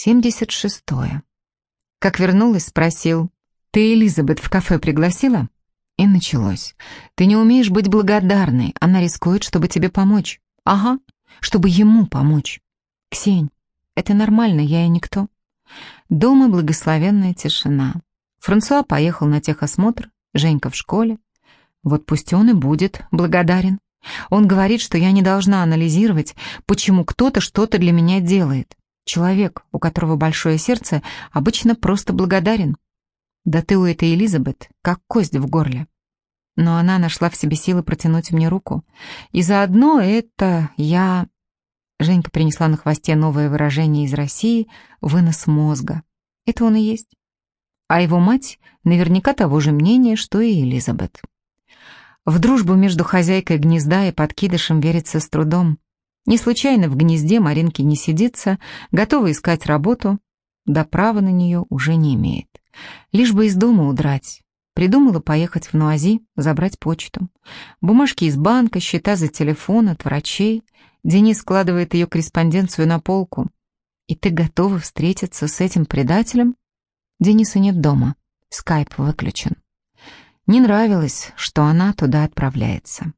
Семьдесят шестое. Как вернулась, спросил, «Ты Элизабет в кафе пригласила?» И началось. «Ты не умеешь быть благодарной, она рискует, чтобы тебе помочь». «Ага, чтобы ему помочь». «Ксень, это нормально, я и никто». Дома благословенная тишина. Франсуа поехал на техосмотр, Женька в школе. Вот пусть он и будет благодарен. Он говорит, что я не должна анализировать, почему кто-то что-то для меня делает. Человек, у которого большое сердце, обычно просто благодарен. Да ты у этой Элизабет, как кость в горле. Но она нашла в себе силы протянуть мне руку. И заодно это я... Женька принесла на хвосте новое выражение из России «вынос мозга». Это он и есть. А его мать наверняка того же мнения, что и Элизабет. В дружбу между хозяйкой гнезда и подкидышем верится с трудом. Не случайно в гнезде Маринки не сидится, готова искать работу, да права на нее уже не имеет. Лишь бы из дома удрать. Придумала поехать в Нуази, забрать почту. Бумажки из банка, счета за телефон от врачей. Денис складывает ее корреспонденцию на полку. И ты готова встретиться с этим предателем? Дениса нет дома, скайп выключен. Не нравилось, что она туда отправляется.